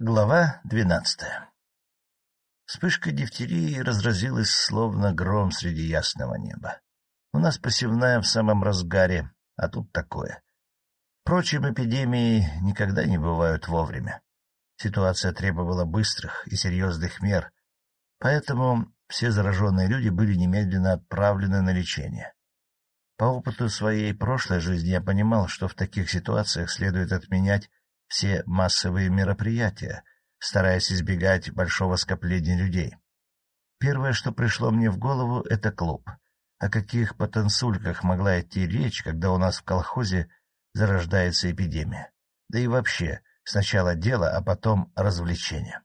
Глава двенадцатая Вспышка дифтерии разразилась словно гром среди ясного неба. У нас посевная в самом разгаре, а тут такое. Впрочем, эпидемии никогда не бывают вовремя. Ситуация требовала быстрых и серьезных мер, поэтому все зараженные люди были немедленно отправлены на лечение. По опыту своей прошлой жизни я понимал, что в таких ситуациях следует отменять все массовые мероприятия, стараясь избегать большого скопления людей. Первое, что пришло мне в голову, — это клуб. О каких потенцульках могла идти речь, когда у нас в колхозе зарождается эпидемия? Да и вообще, сначала дело, а потом развлечение.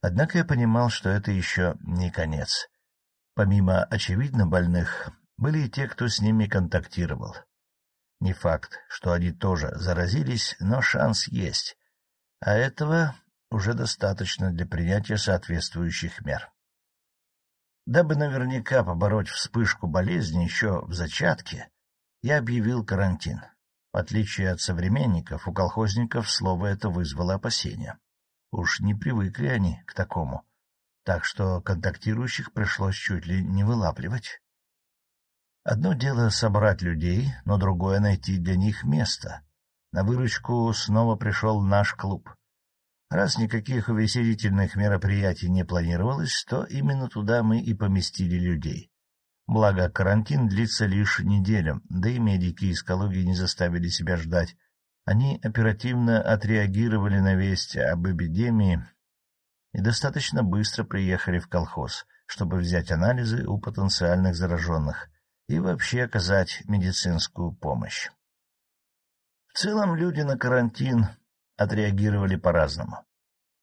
Однако я понимал, что это еще не конец. Помимо очевидно больных, были и те, кто с ними контактировал. Не факт, что они тоже заразились, но шанс есть. А этого уже достаточно для принятия соответствующих мер. Дабы наверняка побороть вспышку болезни еще в зачатке, я объявил карантин. В отличие от современников, у колхозников слово это вызвало опасения. Уж не привыкли они к такому, так что контактирующих пришлось чуть ли не вылапливать. Одно дело собрать людей, но другое — найти для них место. На выручку снова пришел наш клуб. Раз никаких увеселительных мероприятий не планировалось, то именно туда мы и поместили людей. Благо, карантин длится лишь неделю, да и медики из Калуги не заставили себя ждать. Они оперативно отреагировали на весть об эпидемии и достаточно быстро приехали в колхоз, чтобы взять анализы у потенциальных зараженных и вообще оказать медицинскую помощь. В целом люди на карантин отреагировали по-разному.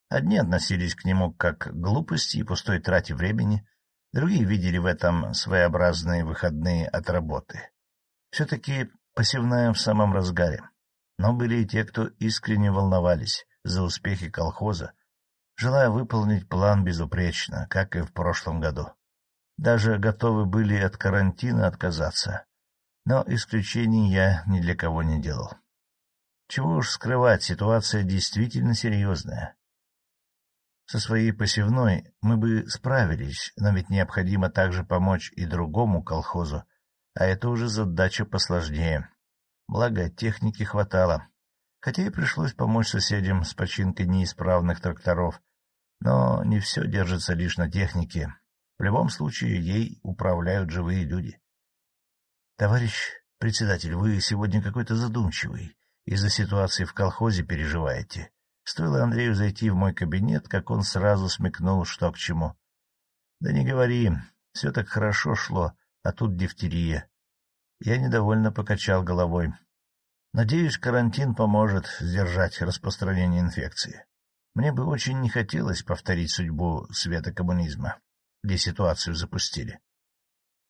Одни относились к нему как к глупости и пустой трате времени, Другие видели в этом своеобразные выходные от работы. Все-таки посевная в самом разгаре. Но были и те, кто искренне волновались за успехи колхоза, желая выполнить план безупречно, как и в прошлом году. Даже готовы были от карантина отказаться. Но исключений я ни для кого не делал. Чего уж скрывать, ситуация действительно серьезная. Со своей посевной мы бы справились, но ведь необходимо также помочь и другому колхозу, а это уже задача посложнее. Благо, техники хватало, хотя и пришлось помочь соседям с починкой неисправных тракторов. Но не все держится лишь на технике. В любом случае, ей управляют живые люди. — Товарищ председатель, вы сегодня какой-то задумчивый. Из-за ситуации в колхозе переживаете. Стоило Андрею зайти в мой кабинет, как он сразу смекнул, что к чему. — Да не говори, все так хорошо шло, а тут дифтерия. Я недовольно покачал головой. Надеюсь, карантин поможет сдержать распространение инфекции. Мне бы очень не хотелось повторить судьбу света коммунизма, где ситуацию запустили.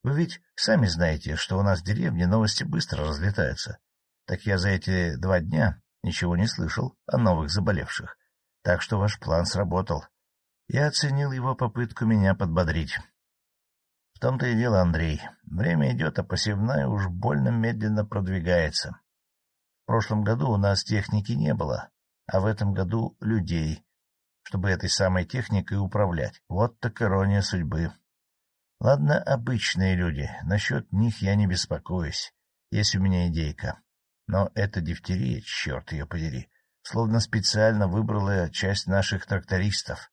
Вы ведь сами знаете, что у нас в деревне новости быстро разлетаются. Так я за эти два дня ничего не слышал о новых заболевших, так что ваш план сработал. Я оценил его попытку меня подбодрить. В том-то и дело, Андрей. Время идет, а посевная уж больно медленно продвигается. В прошлом году у нас техники не было, а в этом году людей, чтобы этой самой техникой управлять. Вот так ирония судьбы. Ладно, обычные люди, насчет них я не беспокоюсь. Есть у меня идейка. Но эта дифтерия, черт ее подери, словно специально выбрала часть наших трактористов.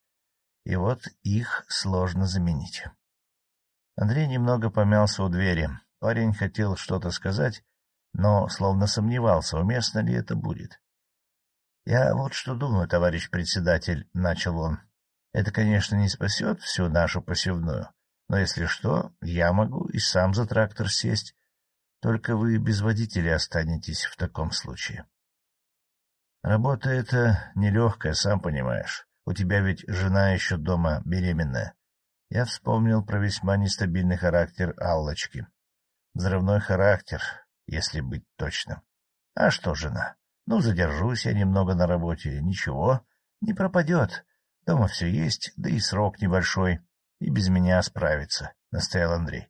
И вот их сложно заменить. Андрей немного помялся у двери. Парень хотел что-то сказать, но словно сомневался, уместно ли это будет. — Я вот что думаю, товарищ председатель, — начал он. — Это, конечно, не спасет всю нашу посевную, но если что, я могу и сам за трактор сесть только вы без водителя останетесь в таком случае. Работа эта нелегкая, сам понимаешь. У тебя ведь жена еще дома беременная. Я вспомнил про весьма нестабильный характер Аллочки. Взрывной характер, если быть точным. А что жена? Ну, задержусь я немного на работе. Ничего, не пропадет. Дома все есть, да и срок небольшой. И без меня справится, — настоял Андрей.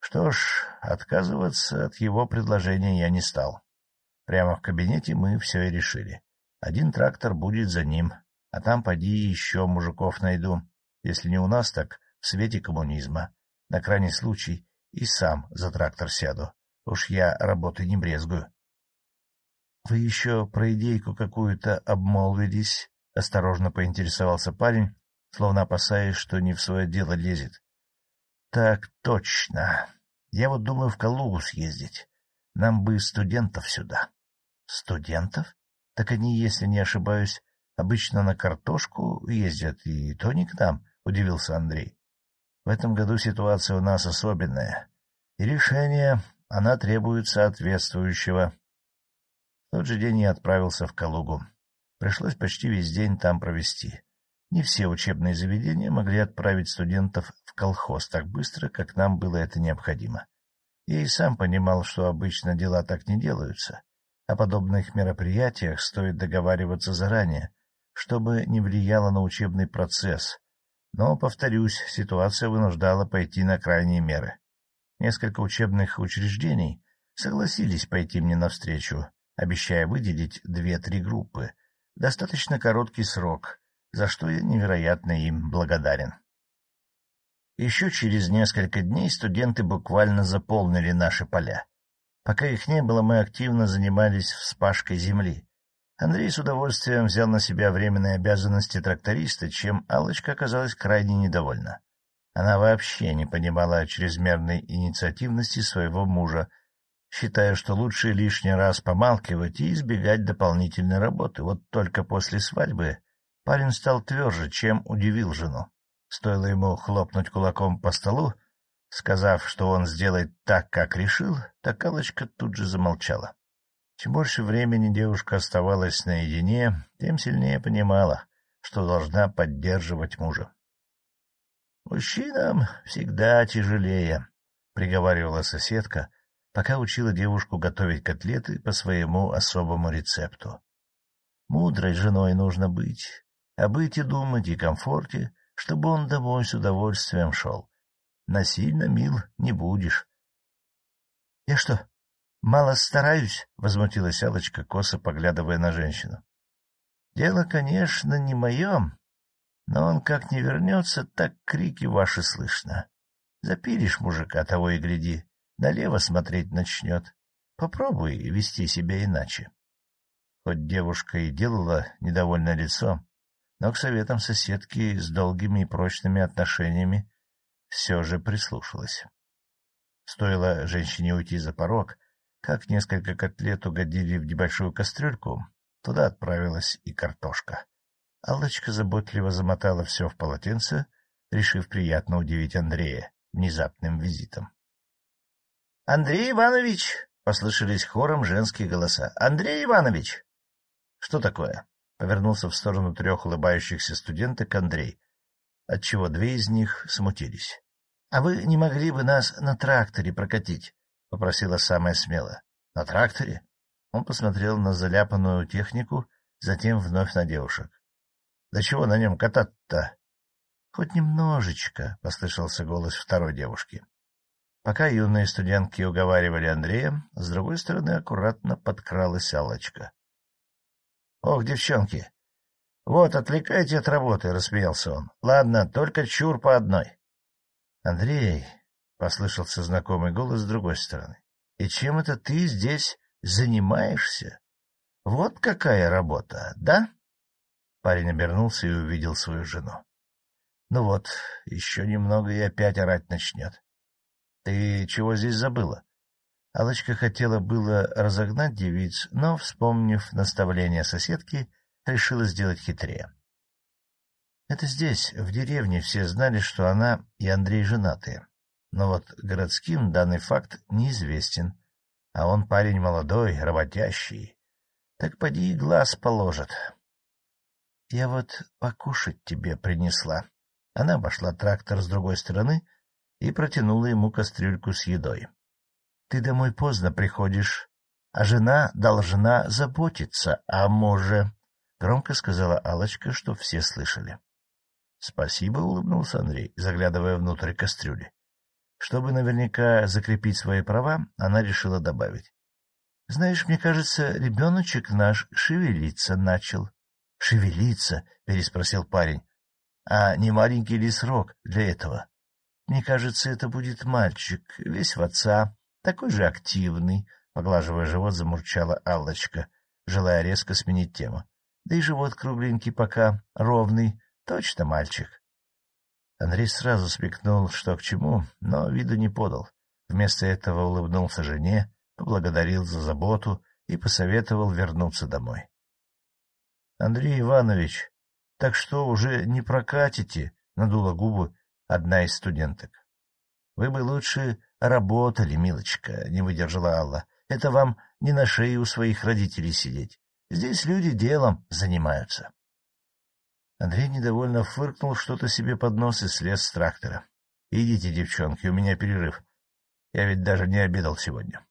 Что ж, отказываться от его предложения я не стал. Прямо в кабинете мы все и решили. Один трактор будет за ним, А там поди еще мужиков найду. Если не у нас, так в свете коммунизма. На крайний случай и сам за трактор сяду. Уж я работы не брезгую. — Вы еще про идейку какую-то обмолвились? — осторожно поинтересовался парень, словно опасаясь, что не в свое дело лезет. — Так точно. Я вот думаю в Калугу съездить. Нам бы студентов сюда. — Студентов? Так они, если не ошибаюсь, обычно на картошку ездят, и то не к нам, — удивился Андрей. — В этом году ситуация у нас особенная, и решение она требует соответствующего тот же день я отправился в Калугу. Пришлось почти весь день там провести. Не все учебные заведения могли отправить студентов в колхоз так быстро, как нам было это необходимо. Я и сам понимал, что обычно дела так не делаются. О подобных мероприятиях стоит договариваться заранее, чтобы не влияло на учебный процесс. Но, повторюсь, ситуация вынуждала пойти на крайние меры. Несколько учебных учреждений согласились пойти мне навстречу, обещая выделить две-три группы. Достаточно короткий срок, за что я невероятно им благодарен. Еще через несколько дней студенты буквально заполнили наши поля. Пока их не было, мы активно занимались вспашкой земли. Андрей с удовольствием взял на себя временные обязанности тракториста, чем алочка оказалась крайне недовольна. Она вообще не понимала чрезмерной инициативности своего мужа, считая, что лучше лишний раз помалкивать и избегать дополнительной работы. Вот только после свадьбы парень стал тверже, чем удивил жену. Стоило ему хлопнуть кулаком по столу, сказав, что он сделает так, как решил, так Алочка тут же замолчала. Чем больше времени девушка оставалась наедине, тем сильнее понимала, что должна поддерживать мужа. — Мужчинам всегда тяжелее, — приговаривала соседка, пока учила девушку готовить котлеты по своему особому рецепту. Мудрой женой нужно быть, а быть и думать и комфорте, чтобы он домой с удовольствием шел. Насильно мил не будешь. — Я что, мало стараюсь? — возмутилась Алочка, косо поглядывая на женщину. — Дело, конечно, не мое, но он как не вернется, так крики ваши слышно. Запилишь мужика, того и гляди, налево смотреть начнет. Попробуй вести себя иначе. Хоть девушка и делала недовольное лицо, но к советам соседки с долгими и прочными отношениями все же прислушалась. Стоило женщине уйти за порог, как несколько котлет угодили в небольшую кастрюльку, туда отправилась и картошка. Аллочка заботливо замотала все в полотенце, решив приятно удивить Андрея внезапным визитом. — Андрей Иванович! — послышались хором женские голоса. — Андрей Иванович! — Что такое? — повернулся в сторону трех улыбающихся студенток Андрей, отчего две из них смутились. — А вы не могли бы нас на тракторе прокатить? — попросила самая смелая. — На тракторе? Он посмотрел на заляпанную технику, затем вновь на девушек. — Да чего на нем катать-то? — Хоть немножечко, — послышался голос второй девушки. Пока юные студентки уговаривали Андрея, с другой стороны аккуратно подкралась Аллочка. — Ох, девчонки! Вот, отвлекайте от работы, — рассмеялся он. — Ладно, только чур по одной. — Андрей, — послышался знакомый голос с другой стороны, — и чем это ты здесь занимаешься? Вот какая работа, да? Парень обернулся и увидел свою жену. Ну вот, еще немного и опять орать начнет. Ты чего здесь забыла? Алочка хотела было разогнать девиц, но, вспомнив наставление соседки, решила сделать хитрее. Это здесь, в деревне, все знали, что она и Андрей женаты. Но вот городским данный факт неизвестен, а он парень молодой, работящий. Так поди и глаз положит. Я вот покушать тебе принесла. Она обошла трактор с другой стороны и протянула ему кастрюльку с едой. — Ты домой поздно приходишь, а жена должна заботиться о муже, — громко сказала алочка что все слышали. — Спасибо, — улыбнулся Андрей, заглядывая внутрь кастрюли. Чтобы наверняка закрепить свои права, она решила добавить. — Знаешь, мне кажется, ребеночек наш шевелиться начал. — шевелиться? — переспросил парень. — А не маленький ли срок для этого? Мне кажется, это будет мальчик, весь в отца, такой же активный, — поглаживая живот, замурчала Аллочка, желая резко сменить тему. Да и живот кругленький пока, ровный, точно мальчик. Андрей сразу смекнул, что к чему, но виду не подал. Вместо этого улыбнулся жене, поблагодарил за заботу и посоветовал вернуться домой. — Андрей Иванович, так что, уже не прокатите? — надула губы одна из студенток. — Вы бы лучше работали, милочка, — не выдержала Алла. — Это вам не на шее у своих родителей сидеть. Здесь люди делом занимаются. Андрей недовольно фыркнул что-то себе под нос и слез с трактора. — Идите, девчонки, у меня перерыв. Я ведь даже не обедал сегодня.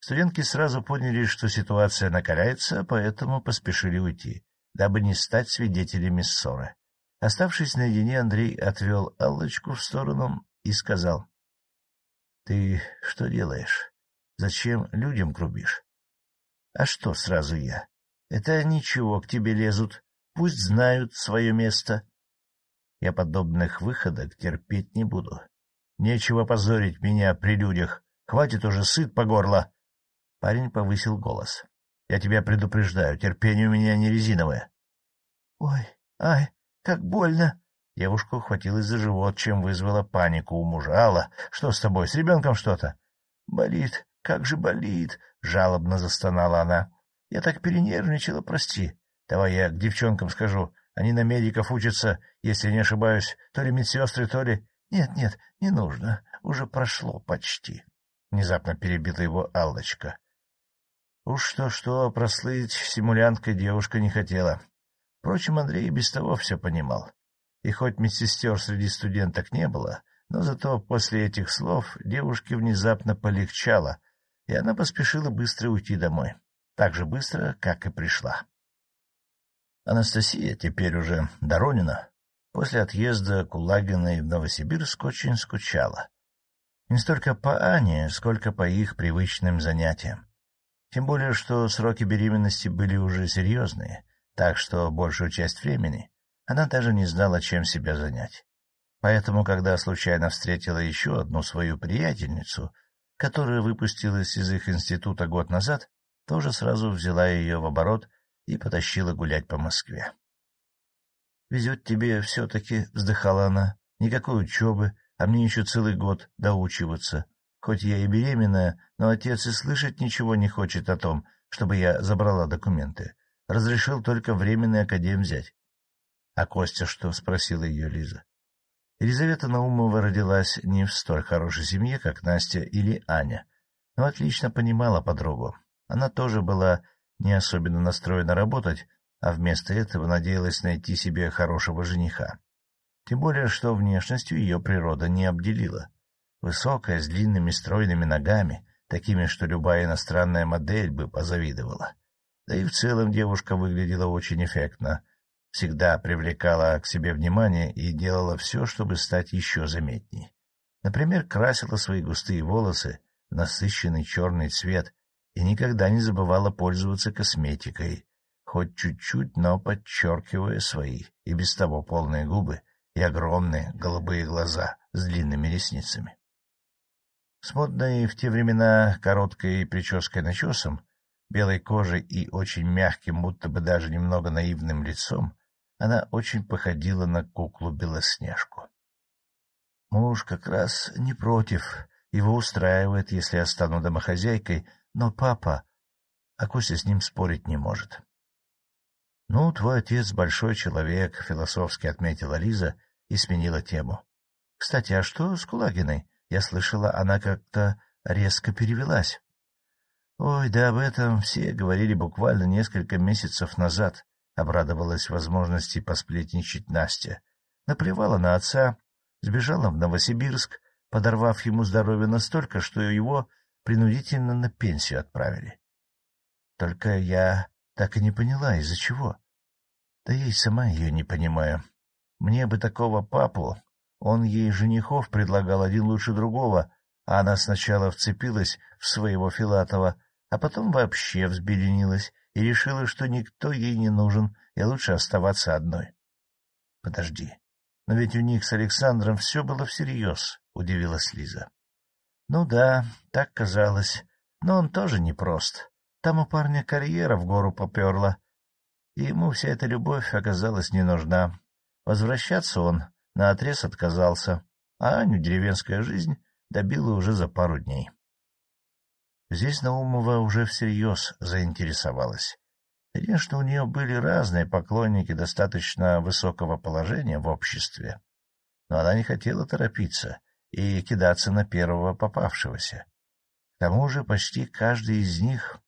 Студентки сразу поняли, что ситуация накаляется, поэтому поспешили уйти, дабы не стать свидетелями ссоры. Оставшись наедине, Андрей отвел Аллочку в сторону и сказал. — Ты что делаешь? Зачем людям грубишь? — А что сразу я? Это ничего, к тебе лезут. Пусть знают свое место. Я подобных выходок терпеть не буду. Нечего позорить меня при людях. Хватит уже сыт по горло. Парень повысил голос. — Я тебя предупреждаю, терпение у меня не резиновое. — Ой, ай, как больно! Девушка ухватилась за живот, чем вызвала панику у мужа. — Алла, что с тобой, с ребенком что-то? — Болит, как же болит! — жалобно застонала она. — Я так перенервничала, прости. Давай я к девчонкам скажу. Они на медиков учатся, если не ошибаюсь, то ли медсестры, то ли... Нет, нет, не нужно. Уже прошло почти. Внезапно перебила его Аллочка. Уж что-что, прослыть симулянткой девушка не хотела. Впрочем, Андрей без того все понимал. И хоть медсестер среди студенток не было, но зато после этих слов девушке внезапно полегчало, и она поспешила быстро уйти домой. Так же быстро, как и пришла. Анастасия, теперь уже Доронина, после отъезда Кулагиной в Новосибирск очень скучала. Не столько по Ане, сколько по их привычным занятиям. Тем более, что сроки беременности были уже серьезные, так что большую часть времени она даже не знала, чем себя занять. Поэтому, когда случайно встретила еще одну свою приятельницу, которая выпустилась из их института год назад, тоже сразу взяла ее в оборот и потащила гулять по Москве. — Везет тебе все-таки, — вздыхала она, — никакой учебы, а мне еще целый год доучиваться. Хоть я и беременная, но отец и слышать ничего не хочет о том, чтобы я забрала документы. Разрешил только временный академ взять. — А Костя что? — спросила ее Лиза. Елизавета Наумова родилась не в столь хорошей семье, как Настя или Аня, но отлично понимала подругу. Она тоже была не особенно настроена работать, а вместо этого надеялась найти себе хорошего жениха. Тем более, что внешностью ее природа не обделила. Высокая, с длинными стройными ногами, такими, что любая иностранная модель бы позавидовала. Да и в целом девушка выглядела очень эффектно, всегда привлекала к себе внимание и делала все, чтобы стать еще заметней. Например, красила свои густые волосы в насыщенный черный цвет и никогда не забывала пользоваться косметикой, хоть чуть-чуть, но подчеркивая свои и без того полные губы и огромные голубые глаза с длинными ресницами. С модной в те времена короткой прической начесом, белой кожей и очень мягким, будто бы даже немного наивным лицом, она очень походила на куклу Белоснежку. Муж как раз не против, его устраивает, если я стану домохозяйкой, но папа... А Костя с ним спорить не может. — Ну, твой отец большой человек, — философски отметила Лиза и сменила тему. — Кстати, а что с Кулагиной? Я слышала, она как-то резко перевелась. — Ой, да об этом все говорили буквально несколько месяцев назад, — обрадовалась возможности посплетничать Настя. Наплевала на отца, сбежала в Новосибирск, подорвав ему здоровье настолько, что его принудительно на пенсию отправили. Только я так и не поняла, из-за чего. Да я и сама ее не понимаю. Мне бы такого папу. Он ей женихов предлагал один лучше другого, а она сначала вцепилась в своего Филатова, а потом вообще взбеленилась и решила, что никто ей не нужен, и лучше оставаться одной. — Подожди, но ведь у них с Александром все было всерьез, — удивилась Лиза. — Ну да, так казалось, но он тоже непрост. Там у парня карьера в гору поперла, и ему вся эта любовь оказалась не нужна. Возвращаться он наотрез отказался, а Аню деревенская жизнь добила уже за пару дней. Здесь Наумова уже всерьез заинтересовалась. Конечно, у нее были разные поклонники достаточно высокого положения в обществе, но она не хотела торопиться и кидаться на первого попавшегося. К тому же почти каждый из них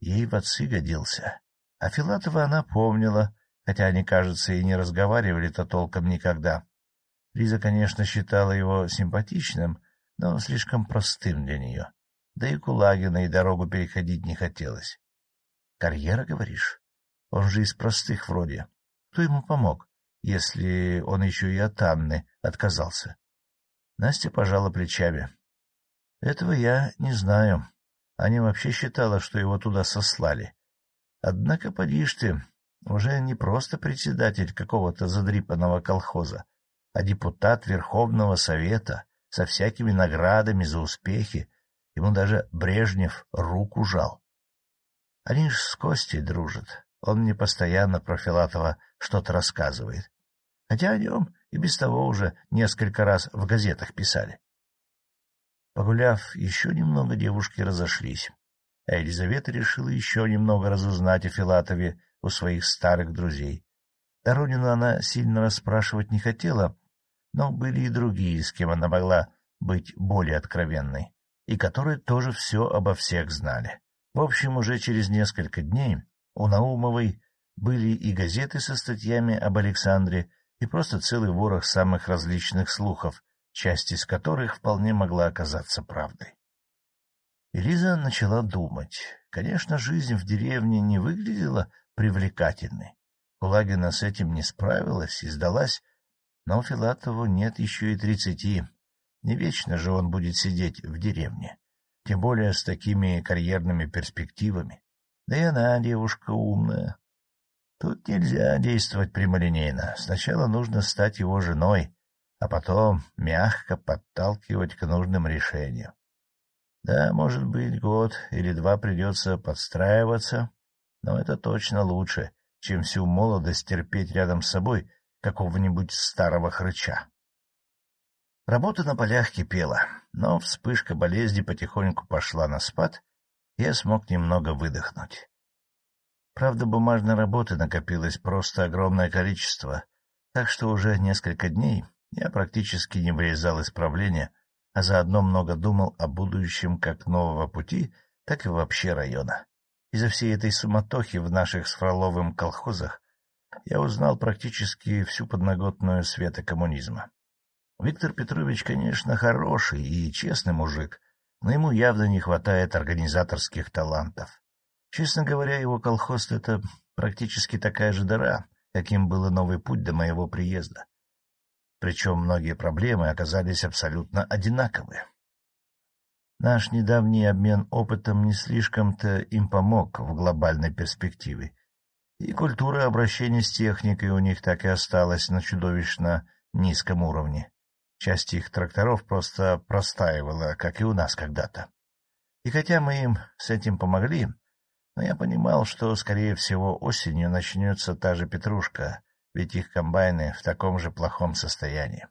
ей в отцы годился. А Филатова она помнила, хотя они, кажется, и не разговаривали-то толком никогда. Лиза, конечно, считала его симпатичным, но слишком простым для нее. Да и Кулагина и дорогу переходить не хотелось. — Карьера, говоришь? Он же из простых вроде. Кто ему помог, если он еще и от Анны отказался? Настя пожала плечами. — Этого я не знаю. Аня вообще считала, что его туда сослали. Однако, поди ты, уже не просто председатель какого-то задрипанного колхоза, а депутат Верховного Совета со всякими наградами за успехи. Ему даже Брежнев руку жал. Они ж с Костей дружат. Он мне постоянно про Филатова что-то рассказывает. Хотя о нем и без того уже несколько раз в газетах писали. Погуляв еще немного, девушки разошлись а Елизавета решила еще немного разузнать о Филатове у своих старых друзей. Доронину она сильно расспрашивать не хотела, но были и другие, с кем она могла быть более откровенной, и которые тоже все обо всех знали. В общем, уже через несколько дней у Наумовой были и газеты со статьями об Александре, и просто целый ворох самых различных слухов, часть из которых вполне могла оказаться правдой. И Лиза начала думать. Конечно, жизнь в деревне не выглядела привлекательной. Кулагина с этим не справилась и сдалась, но Филатову нет еще и тридцати. Не вечно же он будет сидеть в деревне, тем более с такими карьерными перспективами. Да и она девушка умная. Тут нельзя действовать прямолинейно. Сначала нужно стать его женой, а потом мягко подталкивать к нужным решениям. Да, может быть, год или два придется подстраиваться, но это точно лучше, чем всю молодость терпеть рядом с собой какого-нибудь старого хрыча. Работа на полях кипела, но вспышка болезни потихоньку пошла на спад, и я смог немного выдохнуть. Правда, бумажной работы накопилось просто огромное количество, так что уже несколько дней я практически не вырезал исправления — а заодно много думал о будущем как нового пути, так и вообще района. Из-за всей этой суматохи в наших с Фроловым колхозах я узнал практически всю подноготную света коммунизма. Виктор Петрович, конечно, хороший и честный мужик, но ему явно не хватает организаторских талантов. Честно говоря, его колхоз — это практически такая же дыра, каким был новый путь до моего приезда причем многие проблемы оказались абсолютно одинаковые. Наш недавний обмен опытом не слишком-то им помог в глобальной перспективе, и культура обращения с техникой у них так и осталась на чудовищно низком уровне. Часть их тракторов просто простаивала, как и у нас когда-то. И хотя мы им с этим помогли, но я понимал, что, скорее всего, осенью начнется та же петрушка, ведь их комбайны в таком же плохом состоянии.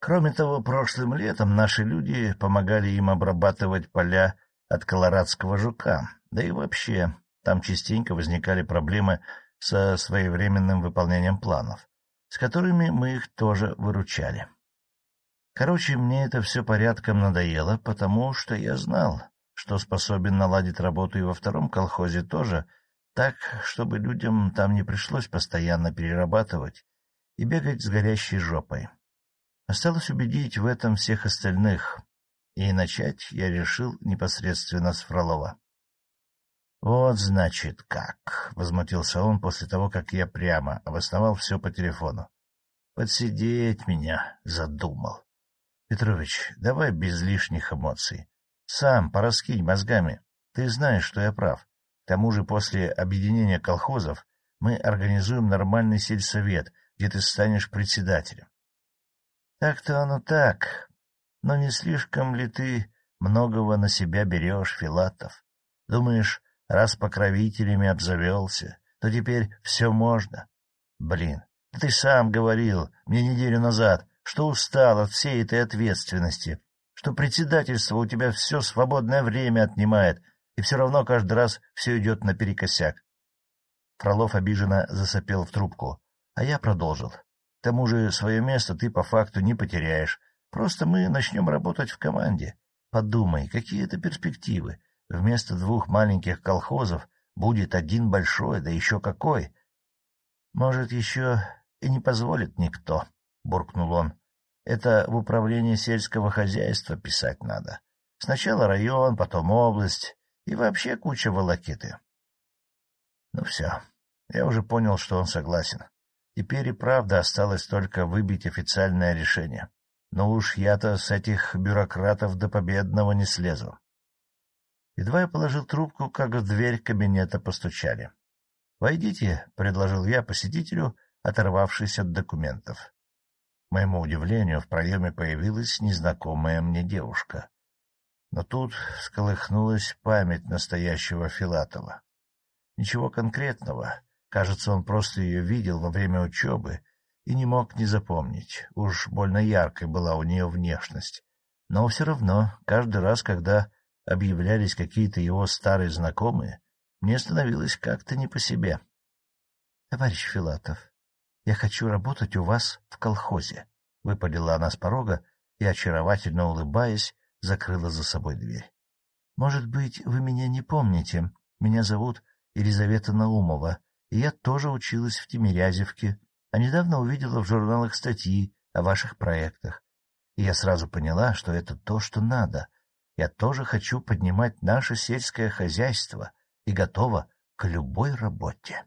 Кроме того, прошлым летом наши люди помогали им обрабатывать поля от колорадского жука, да и вообще там частенько возникали проблемы со своевременным выполнением планов, с которыми мы их тоже выручали. Короче, мне это все порядком надоело, потому что я знал, что способен наладить работу и во втором колхозе тоже — так, чтобы людям там не пришлось постоянно перерабатывать и бегать с горящей жопой. Осталось убедить в этом всех остальных, и начать я решил непосредственно с Фролова. — Вот, значит, как, — возмутился он после того, как я прямо обосновал все по телефону. — Подсидеть меня задумал. — Петрович, давай без лишних эмоций. Сам пораскинь мозгами. Ты знаешь, что я прав. К тому же после объединения колхозов мы организуем нормальный сельсовет, где ты станешь председателем. Так-то оно так, но не слишком ли ты многого на себя берешь, Филатов? Думаешь, раз покровителями обзавелся, то теперь все можно? Блин, ты сам говорил мне неделю назад, что устал от всей этой ответственности, что председательство у тебя все свободное время отнимает, и все равно каждый раз все идет наперекосяк. Фролов обиженно засопел в трубку, а я продолжил. К тому же свое место ты по факту не потеряешь, просто мы начнем работать в команде. Подумай, какие это перспективы. Вместо двух маленьких колхозов будет один большой, да еще какой. Может, еще и не позволит никто, — буркнул он. Это в управлении сельского хозяйства писать надо. Сначала район, потом область и вообще куча волокиты. Ну все, я уже понял, что он согласен. Теперь и правда осталось только выбить официальное решение. Но уж я-то с этих бюрократов до победного не слезу. Едва я положил трубку, как в дверь кабинета постучали. — Войдите, — предложил я посетителю, оторвавшись от документов. К моему удивлению, в проеме появилась незнакомая мне девушка. Но тут всколыхнулась память настоящего Филатова. Ничего конкретного. Кажется, он просто ее видел во время учебы и не мог не запомнить. Уж больно яркой была у нее внешность. Но все равно, каждый раз, когда объявлялись какие-то его старые знакомые, мне становилось как-то не по себе. — Товарищ Филатов, я хочу работать у вас в колхозе, — выпалила она с порога и, очаровательно улыбаясь, закрыла за собой дверь. — Может быть, вы меня не помните. Меня зовут Елизавета Наумова, и я тоже училась в Тимирязевке, а недавно увидела в журналах статьи о ваших проектах. И я сразу поняла, что это то, что надо. Я тоже хочу поднимать наше сельское хозяйство и готова к любой работе.